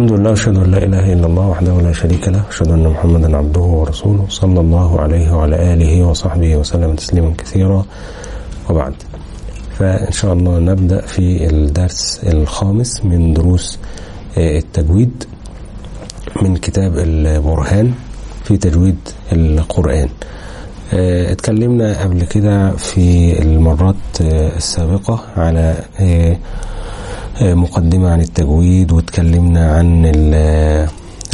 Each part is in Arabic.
الحمد لله أشهد أن لا إله إلا الله وحده لا شريك له أشهد أن محمدا عبده ورسوله صلى الله عليه وعلى آله وصحبه وسلم تسليما كثيرا. وبعد فإن شاء الله نبدأ في الدرس الخامس من دروس التجويد من كتاب البرهان في تجويد القرآن. اتكلمنا قبل كده في المرات السابقة على مقدمة عن التجويد واتكلمنا عن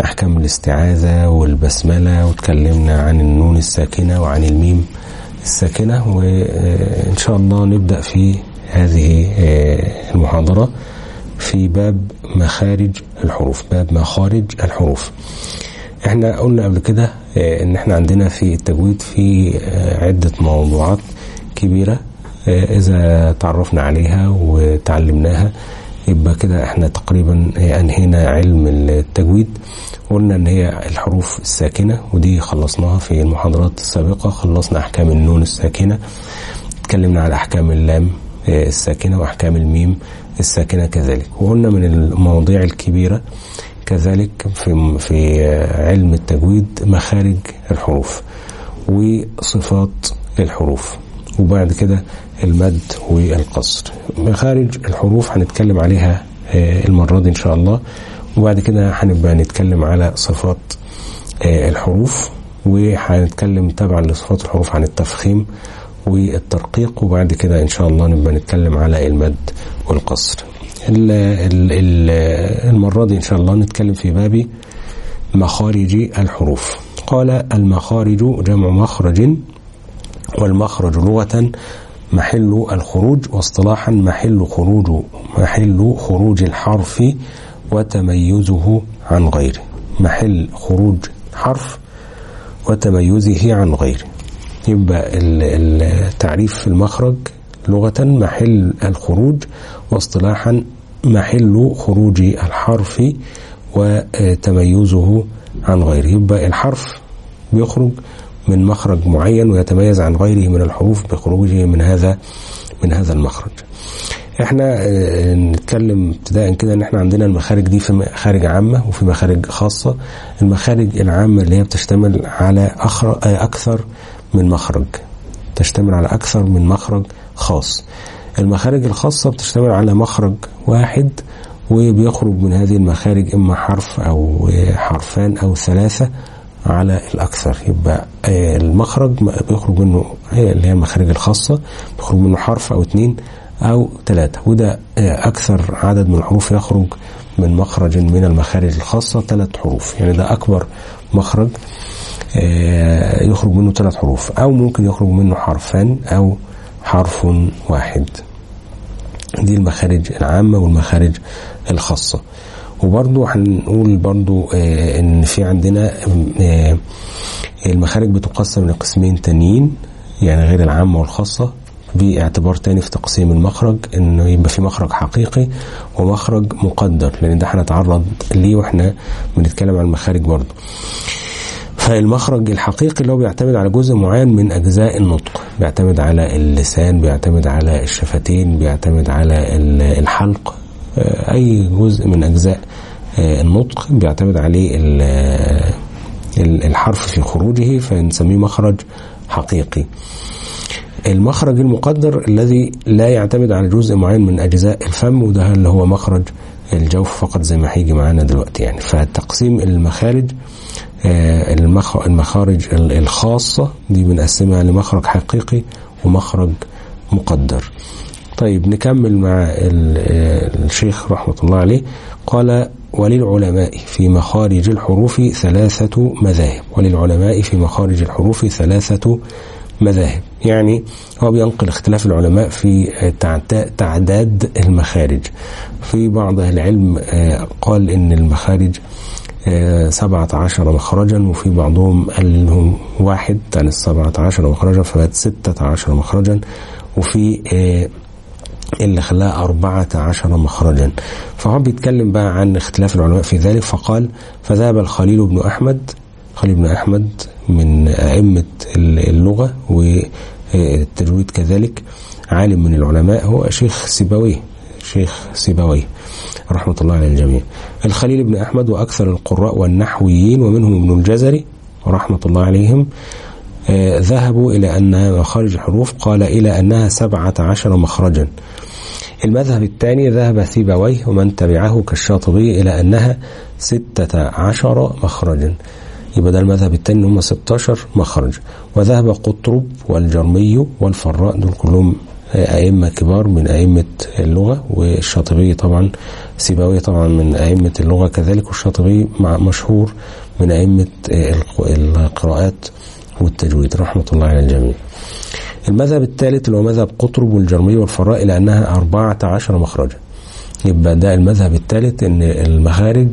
أحكام الاستعاذة والبسملة واتكلمنا عن النون الساكنة وعن الميم الساكنة وإن شاء الله نبدأ في هذه المحاضرة في باب مخارج الحروف باب مخارج الحروف. إحنا قلنا قبل كده إن إحنا عندنا في التجويد في عدة موضوعات كبيرة إذا تعرفنا عليها وتعلمناها. يبقى كده إحنا تقريبا انهينا علم التجويد. قلنا إن هي الحروف الساكنة ودي خلصناها في المحاضرات السابقة. خلصنا أحكام النون الساكنة اتكلمنا على أحكام اللام الساكنة وأحكام الميم الساكنة كذلك. وقلنا من المواضيع الكبيرة كذلك في في علم التجويد مخارج الحروف وصفات الحروف. وبعد كده المد والقصر. مخارج الحروف هنتكلم عليها المرة دي إن شاء الله. وبعد كده هنبقى نتكلم على صفات الحروف وهنتكلم تبعا لصفات الحروف عن التفخيم والترقيق. وبعد كده إن شاء الله نبقى نتكلم على المد والقصر. المرة دي إن شاء الله نتكلم في باب مخارج الحروف. قال المخارج جمع مخرج والمخرج لغة محل الخروج واصطلاحا محل خروج محل خروج الحرف وتميزه عن غيره. محل خروج حرف وتميزه عن غيره. يبقى التعريف في المخرج لغة محل الخروج واصطلاحا محل خروج الحرف وتميزه عن غيره. يبقى الحرف بيخرج من مخرج معين ويتميز عن غيره من الحروف بخروجه من هذا من هذا المخرج. إحنا نتكلم ابتداء كده إن إحنا عندنا المخارج دي في مخارج عامة وفي مخارج خاصة. المخارج العامة اللي هي بتشتمل على أكثر من مخرج. تشتمل على أكثر من مخرج خاص. المخارج الخاصة بتشتمل على مخرج واحد وبيخرج من هذه المخارج إما حرف أو حرفان أو ثلاثة على الأكثر. يبقى المخرج بيخرج منه اللي هي المخارج الخاصة بيخرج منه حرف أو اتنين أو ثلاثة وده أكثر عدد من الحروف يخرج من مخرج من المخارج الخاصة ثلاث حروف. يعني ده أكبر مخرج يخرج منه ثلاث حروف. أو ممكن يخرج منه حرفان أو حرف واحد. دي المخارج العامة والمخارج الخاصة. وبرضو هنقول برضو آه إن في عندنا آه المخارج بتقسم لقسمين تانيين يعني غير العامة والخاصة. باعتبار تاني في تقسيم المخرج إنه يبقى في مخرج حقيقي ومخرج مقدر لأن ده هنتعرض ليه وإحنا بنتكلم عن المخارج برضو فالمخرج الحقيقي اللي هو بيعتمد على جزء معين من أجزاء النطق بيعتمد على اللسان بيعتمد على الشفتين بيعتمد على الحلق أي جزء من أجزاء النطق بيعتمد عليه الحرف في خروجه فنسميه مخرج حقيقي. المخرج المقدر الذي لا يعتمد على جزء معين من أجزاء الفم وده اللي هو مخرج الجوف؟ فقط زي ما هيجي معانا دلوقتي يعني. فتقسيم المخارج المخارج الخاصة دي بنقسمها لمخرج حقيقي ومخرج مقدر. طيب نكمل مع الشيخ رحمة الله عليه. قال وللعلماء في مخارج الحروف ثلاثة مذاهب. وللعلماء في مخارج الحروف ثلاثة مذاهب. يعني هو بينقل اختلاف العلماء في تعداد المخارج. في بعض العلم قال إن المخارج سبعة عشر مخرجا وفي بعضهم قال لهم واحد عن السبعة عشر مخرجا فبقت ستة عشر مخرجا. وفي اللي خلاها أربعة عشر مخرجا. فهو بيتكلم بقى عن اختلاف العلماء في ذلك فقال فذهب الخليل بن أحمد خليل بن أحمد من أئمة اللغة والتجويد كذلك عالم من العلماء هو شيخ سيبويه الشيخ سيبويه رحمة الله على الجميع. الخليل بن أحمد وأكثر القراء والنحويين ومنهم ابن الجزري رحمة الله عليهم. ذهبوا إلى أن مخارج الحروف قال إلى أنها سبعة عشر مخرجا. المذهب الثاني ذهب سيبويه ومن تبعه كالشاطبي إلى أنها ستة عشر مخرجا. يبقى ده المذهب الثاني هم 16 مخرج. وذهب قطرب والجرمي والفراء دول كلهم أئمة كبار من أئمة اللغة والشاطبي طبعا سيبوي طبعا من أئمة اللغة كذلك والشاطبي مشهور من أئمة القراءات. والتجويد. رحمة الله على الجميع. المذهب الثالث اللي هو مذهب قطرب والجرمي والفراء إلى أنها 14 مخرجا. يبقى ده المذهب الثالث إن المخارج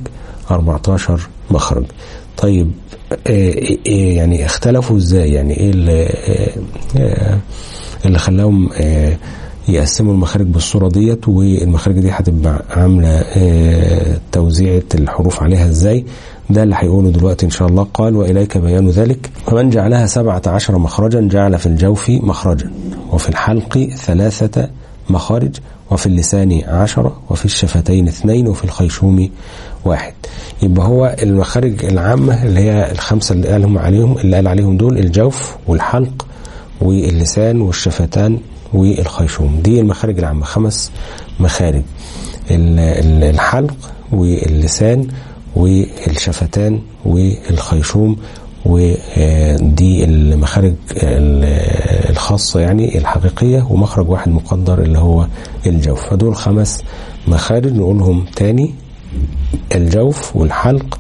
14 مخرج. طيب إيه إيه يعني اختلفوا إزاي؟ يعني إيه اللي, إيه اللي خلاهم يقسموا المخارج بالصورة ديت والمخارج دي هتبقى عاملة توزيعه الحروف عليها إزاي؟ ده اللي هيقوله دلوقتي إن شاء الله. قال وإليك بيان ذلك. ومن جعلها سبعة عشر مخرجا جعل في الجوف مخرجا وفي الحلق ثلاثة مخارج وفي اللسان عشرة وفي الشفتين اثنين وفي الخيشوم واحد. يبقى هو المخارج العامة اللي هي الخمسة اللي قالهم عليهم اللي قال عليهم دول الجوف والحلق واللسان والشفتان والخيشوم دي المخارج العامة. خمس مخارج. الحلق واللسان والشفتان والخيشوم ودي المخارج الخاصة يعني الحقيقية ومخرج واحد مقدر اللي هو الجوف. فدول خمس مخارج نقولهم تاني. الجوف والحلق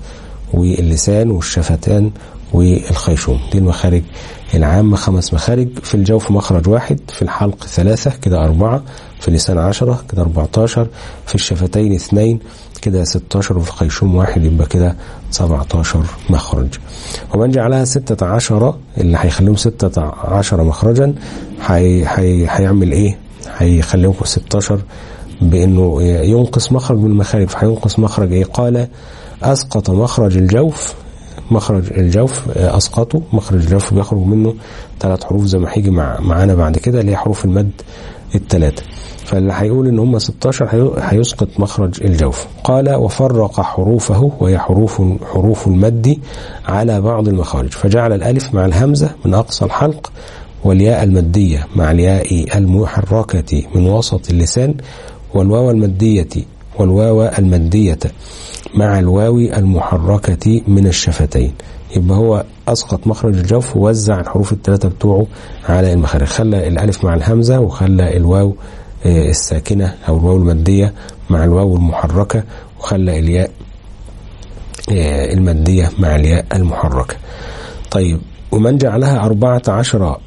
واللسان والشفتان والخيشوم. دي المخارج العامة خمس مخارج في الجوف مخرج واحد في الحلق ثلاثة كده أربعة في اللسان عشرة كده أربعتاشر في الشفتين اثنين كده 16 وفي الخيشوم واحد يبقى كده 17 مخرج. ومن جعلها 16 اللي هيخليهم 16 مخرجا هيعمل إيه؟ هيخليهم 16 بإنه ينقص مخرج من المخارج. فهينقص مخرج إيه؟ قال أسقط مخرج الجوف مخرج الجوف اسقطه مخرج الجوف بيخرج منه ثلاث حروف زي ما هيجي مع معانا بعد كده اللي هي حروف المد الثلاثه فاللي هيقول إن هم 16 هيسقط مخرج الجوف. قال وفرق حروفه وهي حروف حروف المد على بعض المخارج. فجعل الألف مع الهمزة من أقصى الحلق والياء الماديه مع الياء المحركة من وسط اللسان والواو الماديه والواو الماديه مع الواو المحركة من الشفتين. يبقى هو أسقط مخرج الجوف ووزع الحروف الثلاثه بتوعه على المخارج. خلى الألف مع الهمزة وخلى الواو الساكنة أو الواو المادية مع الواو المحركة وخلى الياء المادية مع الياء المحركة. طيب ومن جعلها أربعة عشر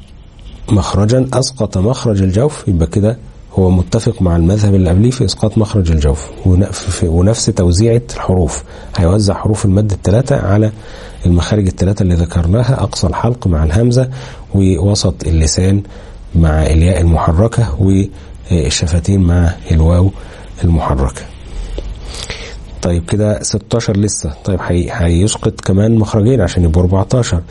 مخرجا أسقط مخرج الجوف. يبقى كده هو متفق مع المذهب اللي قبليه في إسقاط مخرج الجوف ونفس توزيعة الحروف. هيوزع حروف المد الثلاثة على المخارج الثلاثة اللي ذكرناها أقصى الحلق مع الهمزة ووسط اللسان مع الياء المحركة و الشفتين مع الواو المحركة. طيب كده 16 لسه. طيب هيسقط كمان مخرجين عشان يبقوا 14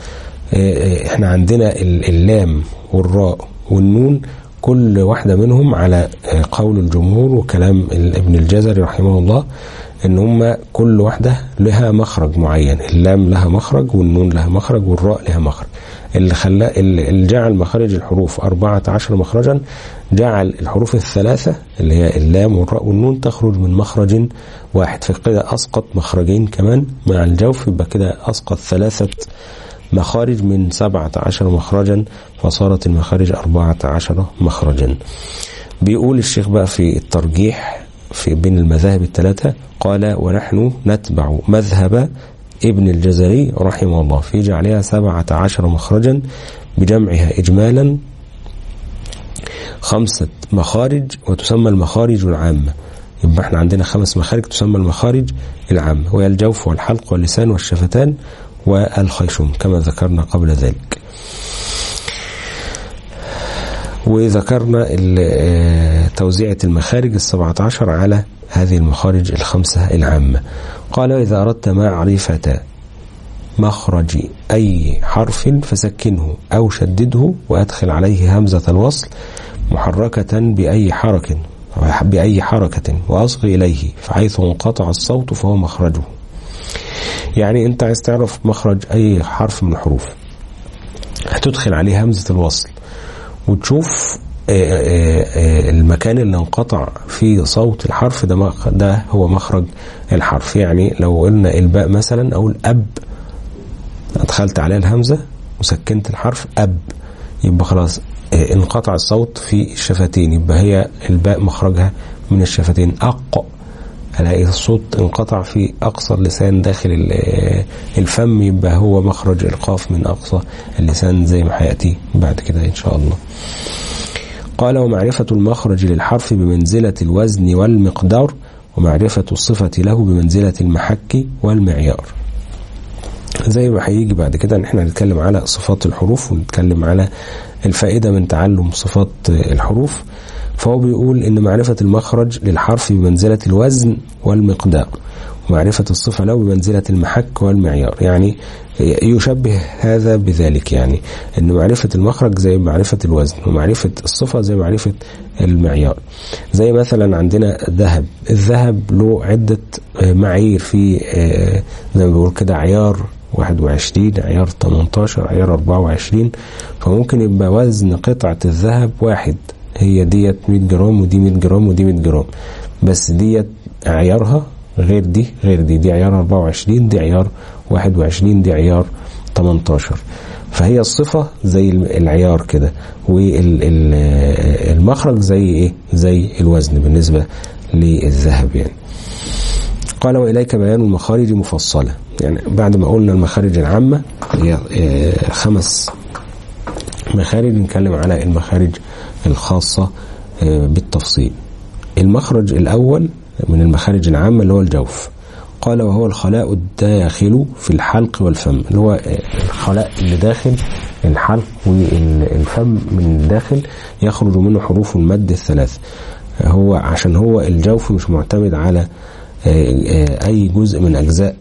إحنا عندنا اللام والراء والنون كل واحدة منهم على قول الجمهور وكلام ابن الجزري رحمه الله إن هم كل واحدة لها مخرج معين اللام لها مخرج والنون لها مخرج والراء لها مخرج. اللي خلى اللي جعل مخارج الحروف 14 مخرجا جعل الحروف الثلاثة اللي هي اللام والراء والنون تخرج من مخرج واحد. فكده أسقط مخرجين كمان مع الجوف يبقى كده أسقط ثلاثة مخارج من 17 مخرجا فصارت المخارج 14 مخرجا. بيقول الشيخ بقى في الترجيح في بين المذاهب الثلاثة قال ونحن نتبع مذهب ابن الجزري رحمه الله في جعلها سبعة عشر مخرجا بجمعها إجمالا خمسة مخارج وتسمى المخارج العامة. يبقى إحنا عندنا خمس مخارج تسمى المخارج العامة وهي الجوف والحلق واللسان والشفتان والخيشوم كما ذكرنا قبل ذلك. وذكرنا توزيعة المخارج السبعة عشر على هذه المخارج الخمسة العامة. قال إذا أردت معرفة مخرج أي حرف فسكنه أو شدده وأدخل عليه همزة الوصل محركة بأي حركة بأي حركة وأصغ إليه فحيث انقطع الصوت فهو مخرجه. يعني أنت عايز تعرف مخرج أي حرف من الحروف. هتدخل عليه همزة الوصل وتشوف المكان اللي انقطع فيه صوت الحرف ده ده هو مخرج الحرف. يعني لو قلنا الباء مثلا أو الأب أدخلت عليها الهمزة وسكنت الحرف أب. يبقى خلاص انقطع الصوت في الشفتين. يبقى هي الباء مخرجها من الشفتين. أق. ألاقي الصوت انقطع في أقصى اللسان داخل الفم يبقى هو مخرج إلقاف من أقصى اللسان زي ما هيأتي بعد كده إن شاء الله. قال ومعرفة المخرج للحرف بمنزلة الوزن والمقدار ومعرفة الصفة له بمنزلة المحك والمعيار. زي ما هيجي بعد كده إن إحنا هنتكلم على صفات الحروف ونتكلم على الفائدة من تعلم صفات الحروف. فهو بيقول إن معرفة المخرج للحرف بمنزلة الوزن والمقدار ومعرفة الصفة له بمنزلة المحك والمعيار يعني يشبه هذا بذلك يعني إن معرفة المخرج زي معرفة الوزن ومعرفة الصفة زي معرفة المعيار. زي مثلا عندنا ذهب الذهب له عدة معايير في زي ما بيقول كده عيار 21 عيار 18 عيار 24 فممكن يبقى وزن قطعة الذهب واحد. هي ديت 100 جرام ودي 100 جرام ودي 100 جرام. بس ديت عيارها غير دي غير دي. دي عيار 24 دي عيار 21 دي عيار 18 فهي الصفة زي العيار كده. والمخرج زي إيه؟ زي الوزن بالنسبة للذهب يعني. قال وإليك بيان المخارج مفصلة. يعني بعد ما قلنا المخارج العامة هي خمس مخارج نتكلم على المخارج الخاصة بالتفصيل. المخرج الأول من المخارج العامة اللي هو الجوف. قال وهو الخلاء الداخل في الحلق والفم. اللي هو الخلاء اللي داخل الحلق والفم من الداخل يخرج منه حروف المد الثلاث. هو عشان هو الجوف مش معتمد على أي جزء من أجزاء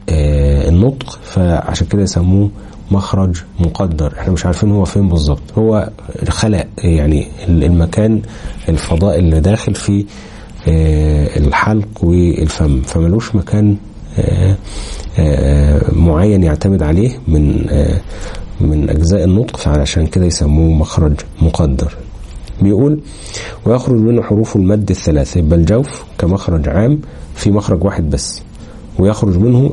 النطق فعشان كده يسموه مخرج مقدر. إحنا مش عارفين هو فين بالظبط. هو خلاء يعني المكان الفضاء اللي داخل في الحلق والفم. فملوش مكان معين يعتمد عليه من من أجزاء النطق فعلشان كده يسموه مخرج مقدر. بيقول ويخرج منه حروف المد الثلاثة يبقى الجوف كمخرج عام في مخرج واحد بس. ويخرج منه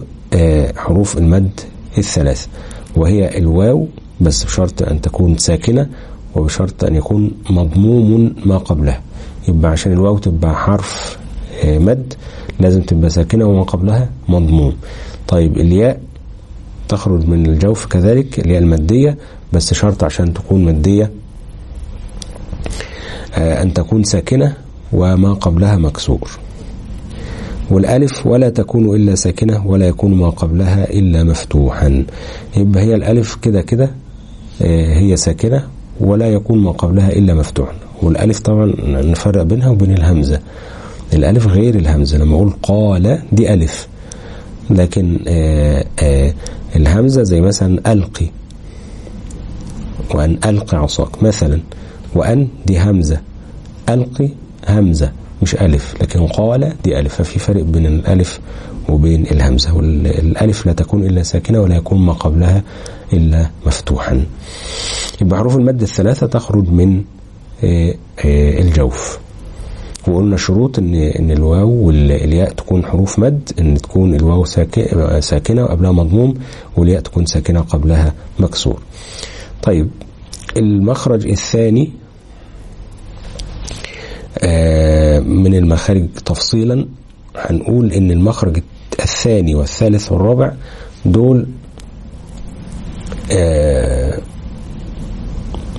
حروف المد الثلاثة. وهي الواو بس بشرط أن تكون ساكنة وبشرط أن يكون مضموم ما قبلها. يبقى عشان الواو تبقى حرف مد لازم تبقى ساكنة وما قبلها مضموم. طيب الياء تخرج من الجوف كذلك الياء المادية بس شرط عشان تكون مادية أن تكون ساكنة وما قبلها مكسور. والألف ولا تكون إلا ساكنة ولا يكون ما قبلها إلا مفتوحا. يبقى هي الألف كده كده هي ساكنة ولا يكون ما قبلها إلا مفتوحا والألف طبعا نفرق بينها وبين الهمزة. الألف غير الهمزة لما أقول قال دي ألف. لكن آآ آآ الهمزة زي مثلا ألقي. وأن ألقي عصاك مثلا. وأن دي همزة. ألقي همزة. مش ألف لكن قال دي ألف. ففي فرق بين الألف وبين الهمزة والألف لا تكون إلا ساكنة ولا يكون ما قبلها إلا مفتوحا. يبقى حروف المد الثلاثة تخرج من الجوف. وقلنا شروط إن إن الواو والياء تكون حروف مد إن تكون الواو ساكنة وقبلها مضموم والياء تكون ساكنة قبلها مكسور. طيب المخرج الثاني من المخارج تفصيلا هنقول إن المخرج الثاني والثالث والرابع دول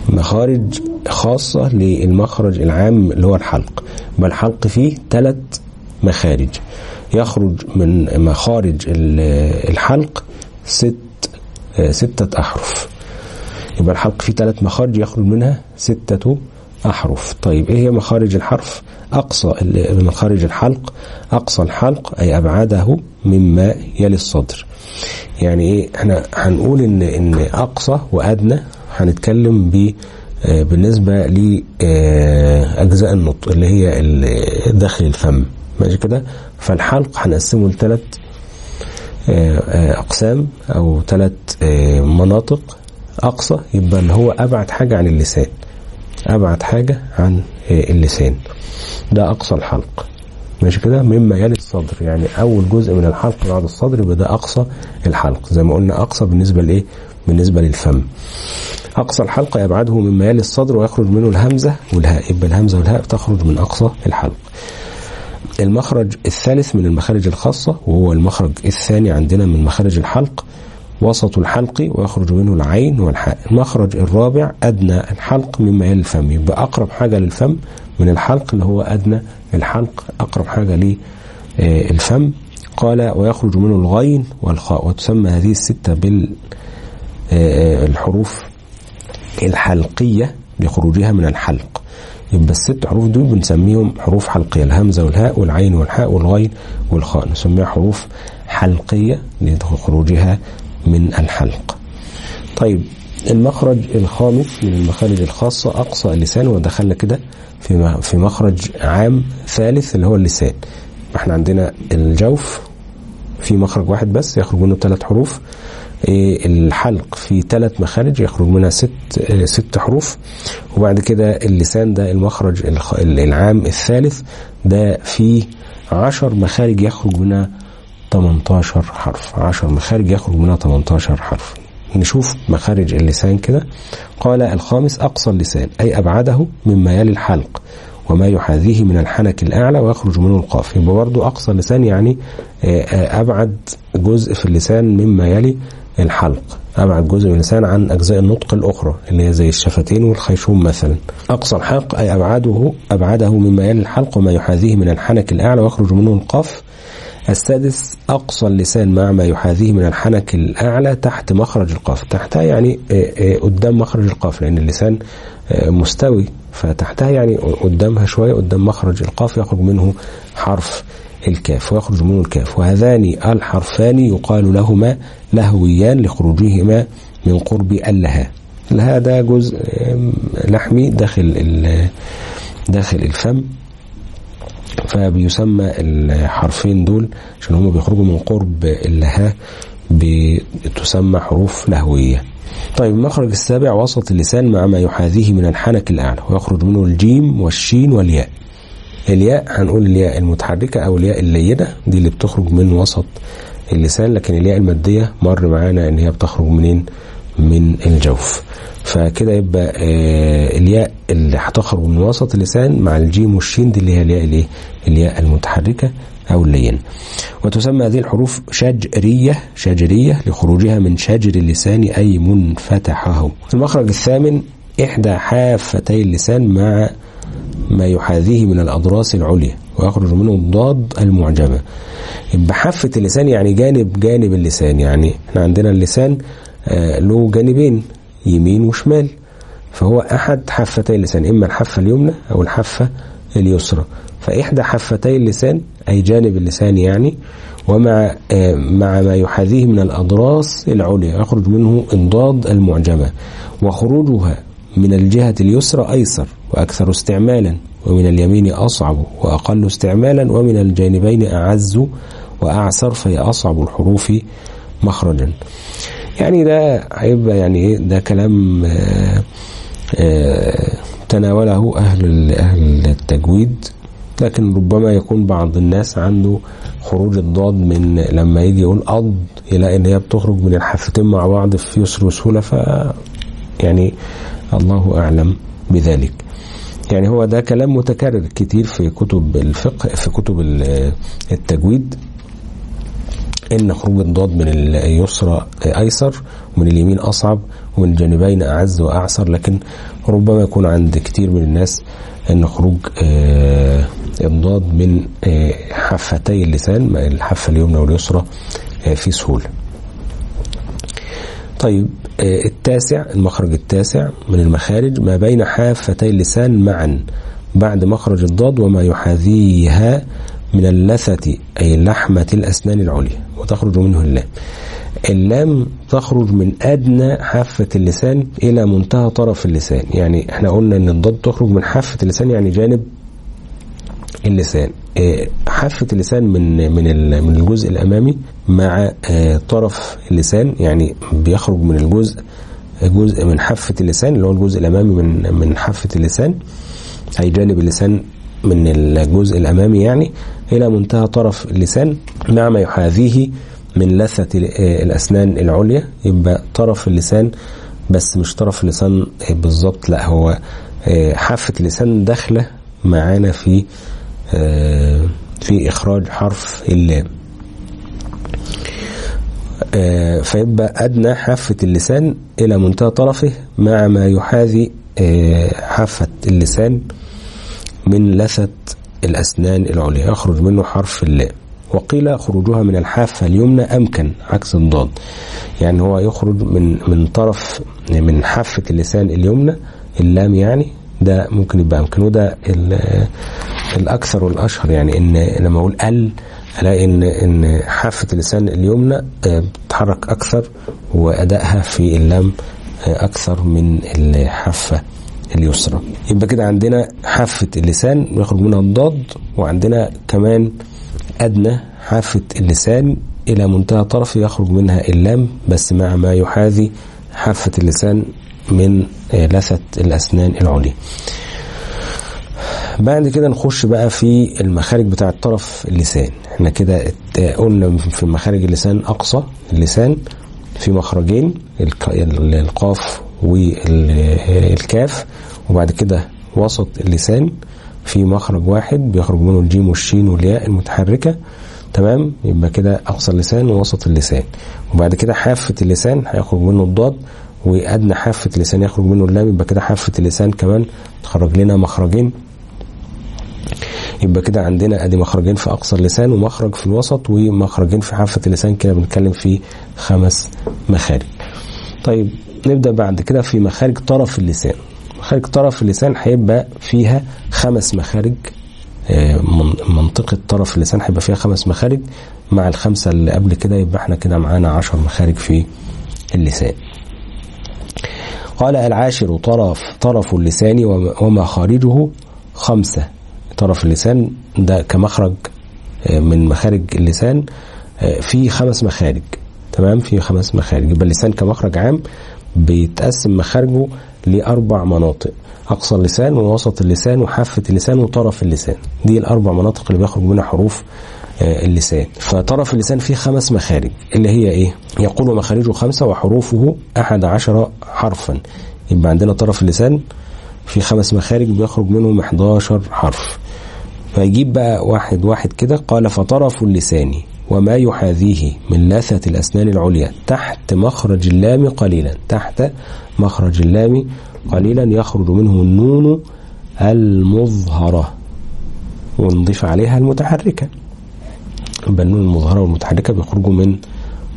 مخارج خاصة للمخرج العام اللي هو الحلق. بل الحلق فيه ثلاث مخارج. يخرج من مخارج الحلق ست ستة أحرف. يبقى الحلق فيه ثلاث مخارج يخرج منها ستة أحرف. طيب إيه هي مخارج الحرف؟ أقصى مخارج الحلق أقصى الحلق أي أبعده مما يلي الصدر. يعني إيه؟ إحنا هنقول إن إن أقصى وأدنى هنتكلم ب بالنسبة لأجزاء النطق اللي هي داخل الفم. ماشي كده؟ فالحلق هنقسمه لثلاث أقسام أو ثلاث مناطق. أقصى يبقى اللي هو أبعد حاجة عن اللسان. أبعد حاجة عن اللسان. ده أقصى الحلق. ماشي كده؟ مما يلي الصدر. يعني أول جزء من الحلق بعد الصدر يبقى ده أقصى الحلق. زي ما قلنا أقصى بالنسبة لإيه؟ بالنسبة للفم. أقصى الحلق يبعده مما يلي الصدر ويخرج منه الهمزة والهاء. يبقى الهمزة والهاء تخرج من أقصى الحلق. المخرج الثالث من المخارج الخاصة وهو المخرج الثاني عندنا من مخارج الحلق وسط الحلق ويخرج منه العين والحاء. المخرج الرابع أدنى الحلق مما يلي الفم يبقى أقرب حاجة للفم من الحلق اللي هو أدنى الحلق أقرب حاجة للفم قال ويخرج منه الغين والخاء. وتسمى هذه الستة بالحروف الحلقية لخروجها من الحلق. يبقى الست حروف دول بنسميهم حروف حلقية الهمزة والهاء والعين والحاء والغين والخاء. نسميها حروف حلقية لخروجها من الحلق. طيب المخرج الخامس من المخارج الخاصة أقصى اللسان ودخلنا كده في في مخرج عام ثالث اللي هو اللسان. إحنا عندنا الجوف في مخرج واحد بس يخرج منه ثلاث حروف. الحلق في ثلاث مخارج يخرج منها ست ست حروف. وبعد كده اللسان ده المخرج العام الثالث ده فيه عشر مخارج يخرج منها 18 حرف. 10 مخارج يخرج منها 18 حرف. نشوف مخارج اللسان كده. قال الخامس أقصى اللسان أي أبعده مما يلي الحلق وما يحاذيه من الحنك الأعلى ويخرج منه القاف. يبقى برضه أقصى اللسان يعني أبعد جزء في اللسان مما يلي الحلق. أبعد جزء من اللسان عن أجزاء النطق الأخرى اللي هي زي الشفتين والخيشوم مثلا. أقصى الحلق أي أبعده أبعده مما يلي الحلق وما يحاذيه من الحنك الأعلى ويخرج منه القاف. السادس أقصى اللسان مع ما يحاذيه من الحنك الأعلى تحت مخرج القاف. تحتها يعني قدام مخرج القاف لأن اللسان مستوي. فتحتها يعني قدامها شوية قدام مخرج القاف يخرج منه حرف الكاف ويخرج منه الكاف. وهذان الحرفان يقال لهما لهويان لخروجهما من قرب اللها هذا جزء لحمي داخل داخل الفم. فبيسمى الحرفين دول عشان هما بيخرجوا من قرب اللها بتسمى حروف لهوية. طيب المخرج السابع وسط اللسان مع ما يحاذيه من الحنك الأعلى ويخرج منه الجيم والشين والياء. الياء هنقول الياء المتحركة أو الياء اللينة دي اللي بتخرج من وسط اللسان لكن الياء المادية مر معانا إن هي بتخرج منين؟ من الجوف. فكده يبقى آه الياء اللي هتخرج من وسط اللسان مع الجيم والشين دي اللي هي الياء الايه؟ الياء المتحركة أو اللين. وتسمى هذه الحروف شجرية شجرية لخروجها من شجر اللسان أي منفتحه. المخرج الثامن إحدى حافتي اللسان مع ما يحاذيه من الأضراس العليا ويخرج منه الضاد المعجمة. يبقى حافة اللسان يعني جانب جانب اللسان. يعني إحنا عندنا اللسان له جانبين يمين وشمال. فهو أحد حفتي اللسان إما الحافة اليمنى أو الحافة اليسرى. فإحدى حفتي اللسان أي جانب اللسان يعني ومع آه مع ما يحاذيه من الأضراس العليا. يخرج منه الضاد المعجمة. وخروجها من الجهة اليسرى أيسر وأكثر استعمالا ومن اليمين أصعب وأقل استعمالا ومن الجانبين أعز وأعسر فهي أصعب الحروف مخرجا. يعني ده هيبقى يعني إيه ده كلام آآ آآ تناوله أهل أهل التجويد. لكن ربما يكون بعض الناس عنده خروج الضاد من لما يجي يقول قض يلاقي إن هي بتخرج من الحافتين مع بعض في يسر وسهولة. ف يعني الله أعلم بذلك. يعني هو ده كلام متكرر كتير في كتب الفقه في كتب التجويد. إن خروج الضاد من اليسرى أيسر ومن اليمين أصعب ومن الجانبين أعز وأعسر لكن ربما يكون عند كتير من الناس إن خروج الضاد من حفتي اللسان الحافه اليمنى واليسرى في سهولة. طيب التاسع المخرج التاسع من المخارج ما بين حافتي اللسان معا بعد مخرج الضاد وما يحاذيها من اللثة أي لحمة الأسنان العليا وتخرج منه اللام. اللام تخرج من أدنى حافة اللسان إلى منتهى طرف اللسان. يعني إحنا قلنا إن الضاد تخرج من حافة اللسان يعني جانب اللسان. آه، حافة اللسان من من من الجزء الأمامي مع آه، طرف اللسان. يعني بيخرج من الجزء جزء من حافة اللسان اللي هو الجزء الأمامي من من حافة اللسان أي جانب اللسان من الجزء الأمامي يعني إلى منتهى طرف اللسان. مع ما يحاذيه من لثة ال- الأسنان العليا يبقى طرف اللسان بس مش طرف اللسان بالظبط لا هو آه، حافة اللسان داخلة معانا في آه، في إخراج حرف اللام. آه، فيبقى أدنى حافة اللسان إلى منتهى طرفه مع ما يحاذي حافة اللسان من لثة الأسنان العليا. يخرج منه حرف اللام وقيل خروجها من الحافة اليمنى أمكن عكس الضاد. يعني هو يخرج من من طرف من حافة اللسان اليمنى اللام يعني ده ممكن يبقى أمكن. وده ال- الأكثر والأشهر. يعني إن لما أقول ال ألاقي إن إن حافة اللسان اليمنى آه، بتتحرك أكثر وأدائها في اللام آه، أكثر من الحافة. اليسرى. يبقى كده عندنا حافة اللسان بيخرج منها الضاد وعندنا كمان أدنى حافة اللسان إلى منتهى طرف يخرج منها اللام بس مع ما يحاذي حافة اللسان من آه، لثة الأسنان العليا. بعد كده نخش بقى في المخارج بتاعة طرف اللسان. إحنا كده قلنا في مخارج اللسان أقصى اللسان في مخرجين القاف والكاف وبعد كده وسط اللسان في مخرج واحد بيخرج منه الجيم والشين والياء المتحركة. تمام؟ يبقى كده أقصى اللسان ووسط اللسان. وبعد كده حافة اللسان هيخرج منه الضاد وأدنى حافة اللسان يخرج منه اللام يبقى كده حافة اللسان كمان تخرج لنا مخرجين. يبقى كده عندنا أدي مخرجين في أقصى اللسان ومخرج في الوسط ومخرجين في حافة اللسان كده بنتكلم في خمس مخارج. طيب نبدأ بعد كده في مخارج طرف اللسان. مخارج طرف اللسان هيبقى فيها خمس مخارج آه، من- منطقة طرف اللسان هيبقى فيها خمس مخارج. مع الخمسة اللي قبل كده يبقى إحنا كده معانا عشر مخارج في اللسان. قال العاشر طرف طرف اللسان وم- ومخارجه خمسة. طرف اللسان ده كمخرج آه، من مخارج اللسان آه، في خمس مخارج. تمام؟ في خمس مخارج. يبقى اللسان كمخرج عام بيتقسم مخارجه لأربع مناطق. أقصى اللسان ووسط اللسان وحافة اللسان وطرف اللسان. دي الأربع مناطق اللي بيخرج منها حروف آه، اللسان. فطرف اللسان فيه خمس مخارج اللي هي إيه؟ يقول مخارجه خمسة وحروفه أحد عشر حرفا. يبقى عندنا طرف اللسان في خمس مخارج بيخرج منهم 11 حرف. فيجيب بقى واحد واحد كده قال فطرف اللسان. وما يحاذيه من لثة الأسنان العليا تحت مخرج اللام قليلا تحت مخرج اللام قليلا يخرج منه النون المظهرة. ونضيف عليها المتحركة. يبقى النون المظهرة والمتحركة بيخرجوا من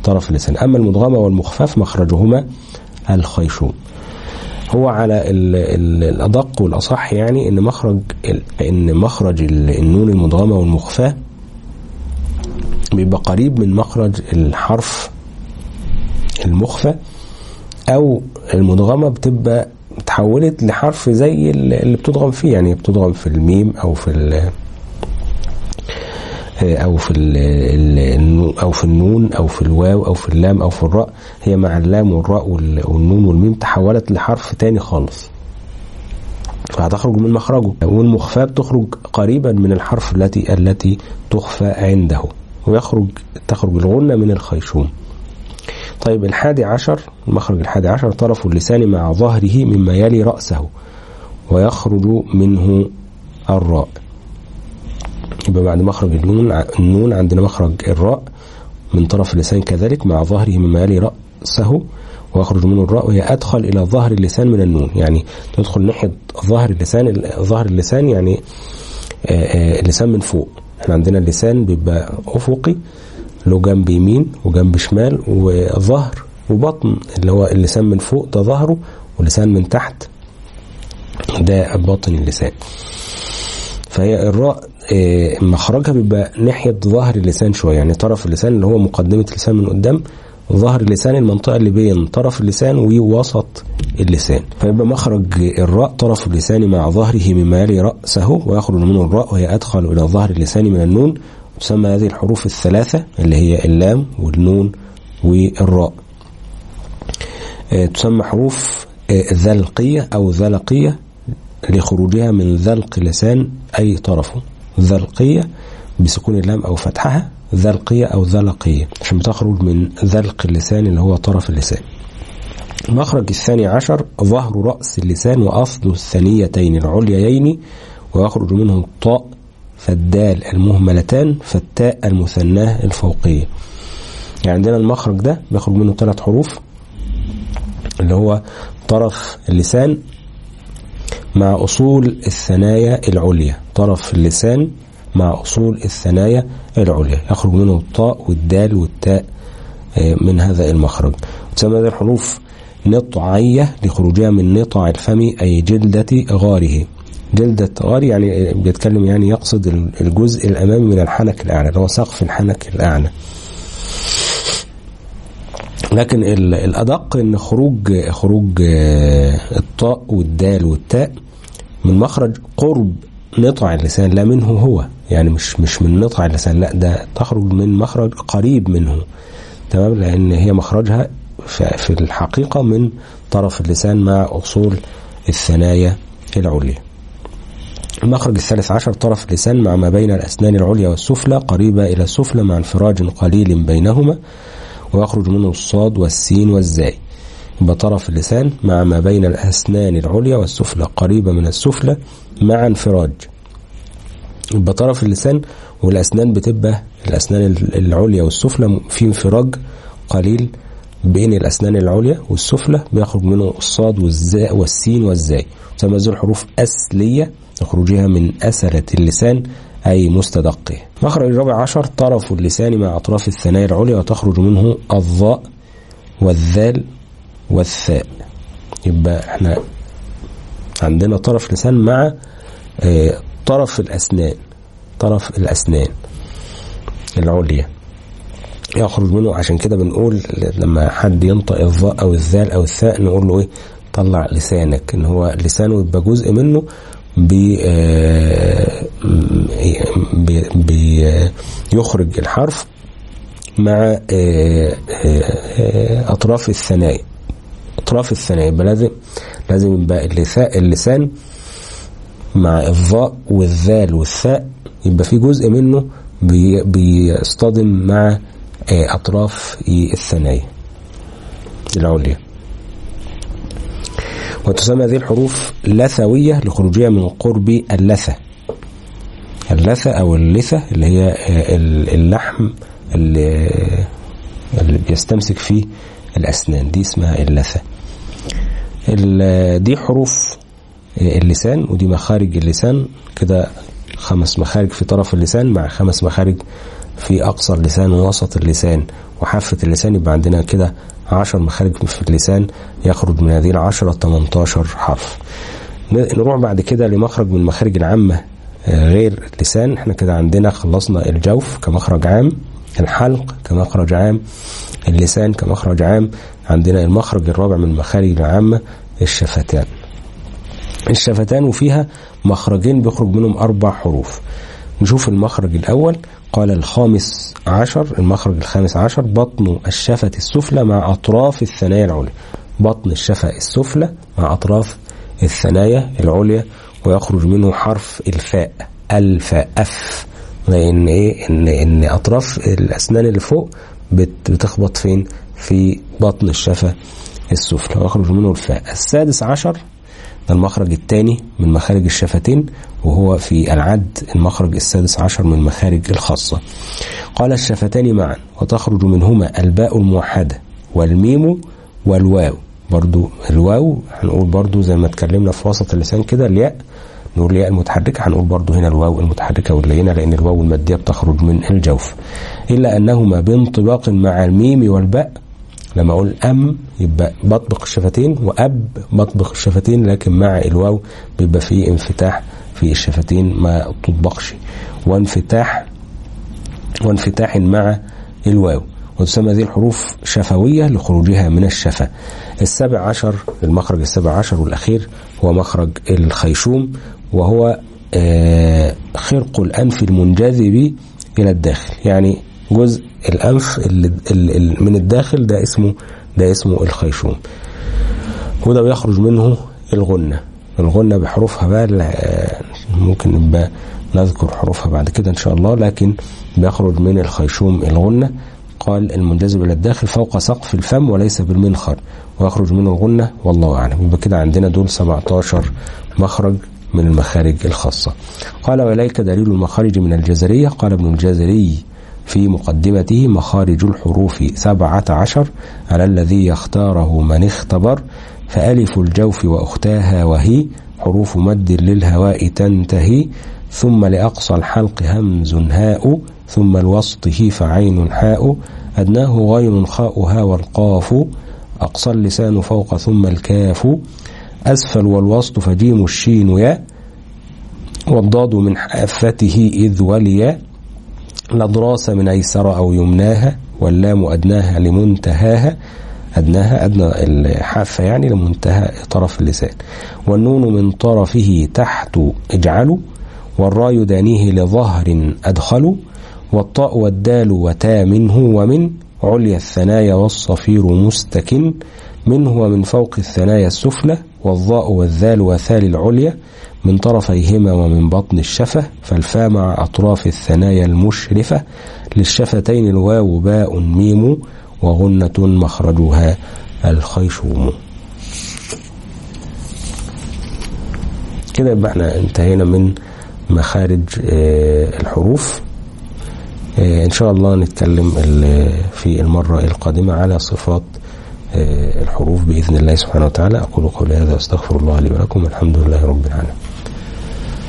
طرف اللسان. أما المدغمة والمخفف مخرجهما الخيشوم هو على ال ال الأدق والأصح يعني إن مخرج إن مخرج ال- النون المدغمة والمخفاة بيبقى قريب من مخرج الحرف المخفى أو المدغمة بتبقى اتحولت لحرف زي ال- اللي بتدغم فيه. يعني بتدغم في الميم أو في ال أو في ال أو في النون أو في الواو أو في اللام أو في الراء. هي مع اللام والراء وال- والنون والميم تحولت لحرف تاني خالص. فهتخرج من مخرجه. والمخفاة بتخرج قريبا من الحرف التي التي تخفى عنده. ويخرج تخرج الغنة من الخيشوم. طيب الحادي عشر المخرج الحادي عشر طرف اللسان مع ظهره مما يلي رأسه ويخرج منه الراء. يبقى بعد مخرج النون النون عندنا مخرج الراء من طرف اللسان كذلك مع ظهره مما يلي رأسه ويخرج منه الراء وهي أدخل إلى ظهر اللسان من النون. يعني تدخل ناحية ظهر اللسان ظهر اللسان يعني آه، آه، اللسان من فوق. إحنا عندنا اللسان بيبقى أفقي له جنب يمين وجنب شمال وظهر وبطن اللي هو اللسان من فوق ده ظهره واللسان من تحت ده باطن اللسان. فهي الراء آه، مخرجها بيبقى ناحية ظهر اللسان شوية يعني طرف اللسان اللي هو مقدمة اللسان من قدام ظهر اللسان المنطقة اللي بين طرف اللسان ووسط اللسان. فيبقى مخرج الراء طرف اللسان مع ظهره مما يلي رأسه ويخرج منه الراء وهي أدخل إلى ظهر اللسان من النون تسمى هذه الحروف الثلاثة اللي هي اللام والنون والراء. آه، تسمى حروف آه، ذلقية أو ذلقية لخروجها من ذلق لسان أي طرفه ذلقية بسكون اللام أو فتحها. ذلقية أو ذلقية عشان بتخرج من ذلق اللسان اللي هو طرف اللسان. المخرج الثاني عشر ظهر رأس اللسان وأصل الثنيتين العليين ويخرج منه الطاء فالدال المهملتان فالتاء المثناه الفوقية يعني عندنا المخرج ده بيخرج منه ثلاث حروف اللي هو طرف اللسان مع أصول الثنايا العليا. طرف اللسان مع أصول الثنايا العليا. يخرج منه الطاء والدال والتاء آه، من هذا المخرج. تسمى هذه الحروف نطعية لخروجها من نطع الفم أي جلدة غاره. جلدة غار يعني بيتكلم يعني يقصد الجزء الأمامي من الحنك الأعلى اللي هو سقف الحنك الأعلى. لكن الأدق إن خروج خروج آه، الطاء والدال والتاء من مخرج قرب نطع اللسان لا منه هو. يعني مش مش من نطع اللسان لا ده تخرج من مخرج قريب منه. تمام؟ لأن هي مخرجها في الحقيقة من طرف اللسان مع أصول الثنايا العليا. المخرج الثالث عشر طرف اللسان مع ما بين الأسنان العليا والسفلى قريبة إلى السفلى مع انفراج قليل بينهما ويخرج منه الصاد والسين والزاي. يبقى طرف اللسان مع ما بين الأسنان العليا والسفلى قريبة من السفلى مع انفراج يبقى طرف اللسان والأسنان بتبقى الأسنان العليا والسفلى في انفراج قليل بين الأسنان العليا والسفلى بيخرج منه الصاد والزاء والسين والزاي. تسمى الحروف أسلية لخروجها من أسلة اللسان أي مستدقة. مخرج الرابع عشر طرف اللسان مع أطراف الثنايا العليا وتخرج منه الضاء والذال والثاء. يبقى إحنا عندنا طرف لسان مع آه طرف الأسنان طرف الأسنان العليا. يخرج منه عشان كده بنقول لما حد ينطق الضاء أو الذال أو الثاء نقول له إيه؟ طلع لسانك إن هو لسانه يبقى جزء منه آه، بيخرج الحرف مع آه، آه، أطراف الثنايا أطراف الثنايا يبقى لازم لازم يبقى اللسان مع الضاء والذال والثاء يبقى في جزء منه بيصطدم مع أطراف الثنايا. العليا. وتسمى هذه الحروف لثوية لخروجها من قرب اللثة. اللثة أو اللثة اللي هي اللحم اللي, اللي بيستمسك فيه الأسنان. دي اسمها اللثة. دي حروف اللسان ودي مخارج اللسان كده خمس مخارج في طرف اللسان مع خمس مخارج في أقصى اللسان ووسط اللسان. وحافة اللسان يبقى عندنا كده عشر مخارج في اللسان يخرج من هذه العشرة 18 حرف. نروح بعد كده لمخرج من المخارج العامة آه، غير اللسان إحنا كده عندنا خلصنا الجوف كمخرج عام الحلق كمخرج عام اللسان كمخرج عام. عندنا المخرج الرابع من المخارج العامة الشفتان. الشفتان وفيها مخرجين بيخرج منهم أربع حروف. نشوف المخرج الأول. قال الخامس عشر المخرج الخامس عشر بطن الشفة السفلى مع أطراف الثنايا العليا. بطن الشفة السفلى مع أطراف الثنايا العليا ويخرج منه حرف الفاء الفاء أف. لأن إيه؟ إن إن أطراف الأسنان اللي فوق بتخبط فين؟ في بطن الشفة السفلى. ويخرج منه الفاء. السادس عشر المخرج الثاني من مخارج الشفتين وهو في العد المخرج السادس عشر من المخارج الخاصة. قال الشفتان معا وتخرج منهما الباء الموحدة والميم والواو. برضو الواو هنقول برضو زي ما اتكلمنا في وسط اللسان كده الياء نقول الياء المتحركة هنقول برضو هنا الواو المتحركة واللينة لأن الواو المادية بتخرج من الجوف. إلا أنهما بانطباق مع الميم والباء لما أقول أم يبقى بطبق الشفتين وأب بطبق الشفتين لكن مع الواو بيبقى فيه انفتاح في الشفتين ما تطبقش. وانفتاح وانفتاح مع الواو. وتسمى هذه الحروف شفوية لخروجها من الشفة السابع عشر المخرج السابع عشر والأخير هو مخرج الخيشوم وهو آه، خرق الأنف المنجذب إلى الداخل. يعني جزء الأنف اللي من الداخل ده اسمه ده اسمه الخيشوم. وده بيخرج منه الغنة. الغنة بحروفها بقى ممكن نبقى نذكر حروفها بعد كده إن شاء الله لكن بيخرج من الخيشوم الغنة. قال المنجذب إلى الداخل فوق سقف الفم وليس بالمنخر. ويخرج منه الغنة والله أعلم. يبقى كده عندنا دول 17 مخرج من المخارج الخاصة. قال وإليك دليل المخارج من الجزرية؟ قال ابن الجزري في مقدمته مخارج الحروف سبعة عشر على الذي يختاره من اختبر فألف الجوف وأختاها وهي حروف مد للهواء تنتهي ثم لأقصى الحلق همز هاء ثم الوسطه فعين حاء أدناه غين خاؤها والقاف أقصى اللسان فوق ثم الكاف أسفل والوسط فجيم الشين يا والضاد من حافته إذ وليا الأضراس من أيسر أو يمناها واللام أدناها لمنتهاها أدناها أدنى الحافة يعني لمنتهى طرف اللسان. والنون من طرفه تحت اجعلوا والراء دانيه لظهر أدخلوا والطاء والدال وتا منه ومن عليا الثنايا والصفير مستكن منه ومن فوق الثنايا السفلى والظاء والذال وثال العليا من طرفيهما ومن بطن الشفة فالفاء مع أطراف الثنايا المشرفة للشفتين الواو باء ميم وغنة مخرجها الخيشوم. كده يبقى إحنا انتهينا من مخارج الحروف. إن شاء الله نتكلم في المرة القادمة على صفات الحروف بإذن الله سبحانه وتعالى. أقول قولي هذا أستغفر الله لي ولكم الحمد لله رب العالمين.